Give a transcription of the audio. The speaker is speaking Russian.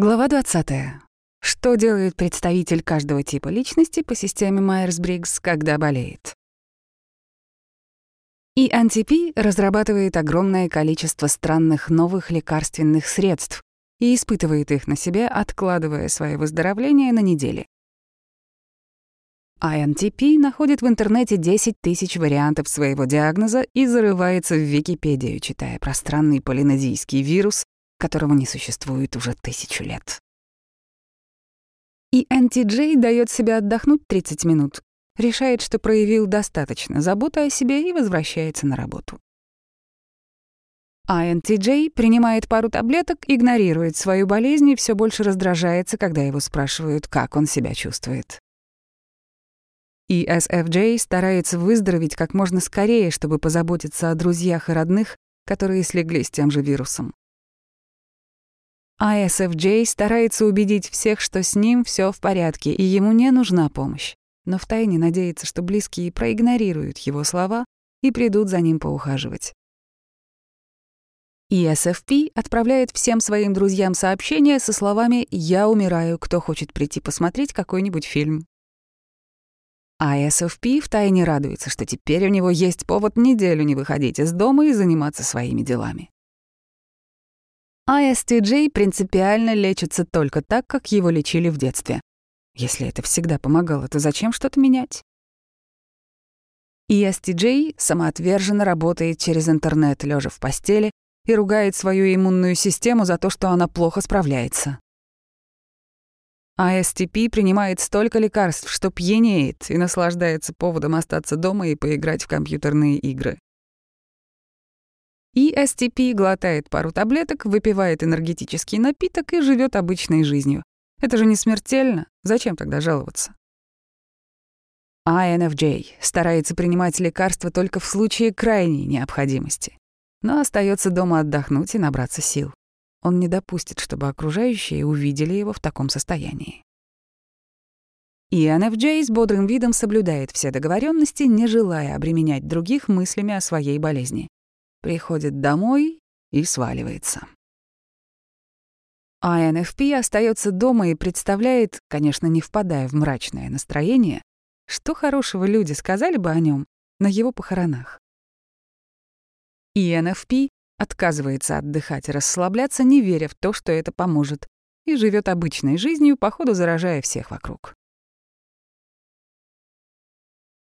Глава 20. Что делает представитель каждого типа личности по системе Майерс-Бриггс, когда болеет? ENTP разрабатывает огромное количество странных новых лекарственных средств и испытывает их на себе, откладывая свое выздоровление на недели. INTP находит в интернете 10 тысяч вариантов своего диагноза и зарывается в Википедию, читая про странный полинезийский вирус, которого не существует уже тысячу лет. И NTJ дает себе отдохнуть 30 минут, решает, что проявил достаточно заботы о себе и возвращается на работу. INTJ принимает пару таблеток, игнорирует свою болезнь и все больше раздражается, когда его спрашивают, как он себя чувствует. И SFJ старается выздороветь как можно скорее, чтобы позаботиться о друзьях и родных, которые слегли с тем же вирусом. ISFJ старается убедить всех, что с ним все в порядке и ему не нужна помощь, но втайне надеется, что близкие проигнорируют его слова и придут за ним поухаживать. ESFP отправляет всем своим друзьям сообщения со словами «Я умираю, кто хочет прийти посмотреть какой-нибудь фильм». ISFP втайне радуется, что теперь у него есть повод неделю не выходить из дома и заниматься своими делами. ISTJ принципиально лечится только так, как его лечили в детстве. Если это всегда помогало, то зачем что-то менять? ESTJ самоотверженно работает через интернет, лежа в постели, и ругает свою иммунную систему за то, что она плохо справляется. ISTP принимает столько лекарств, что пьянеет и наслаждается поводом остаться дома и поиграть в компьютерные игры. И STP глотает пару таблеток, выпивает энергетический напиток и живет обычной жизнью. Это же не смертельно. Зачем тогда жаловаться? INFJ старается принимать лекарства только в случае крайней необходимости, но остается дома отдохнуть и набраться сил. Он не допустит, чтобы окружающие увидели его в таком состоянии. INFJ с бодрым видом соблюдает все договоренности, не желая обременять других мыслями о своей болезни приходит домой и сваливается. А НФП остается дома и представляет, конечно, не впадая в мрачное настроение, что хорошего люди сказали бы о нем на его похоронах. И НФП отказывается отдыхать и расслабляться, не веря в то, что это поможет, и живет обычной жизнью, походу заражая всех вокруг.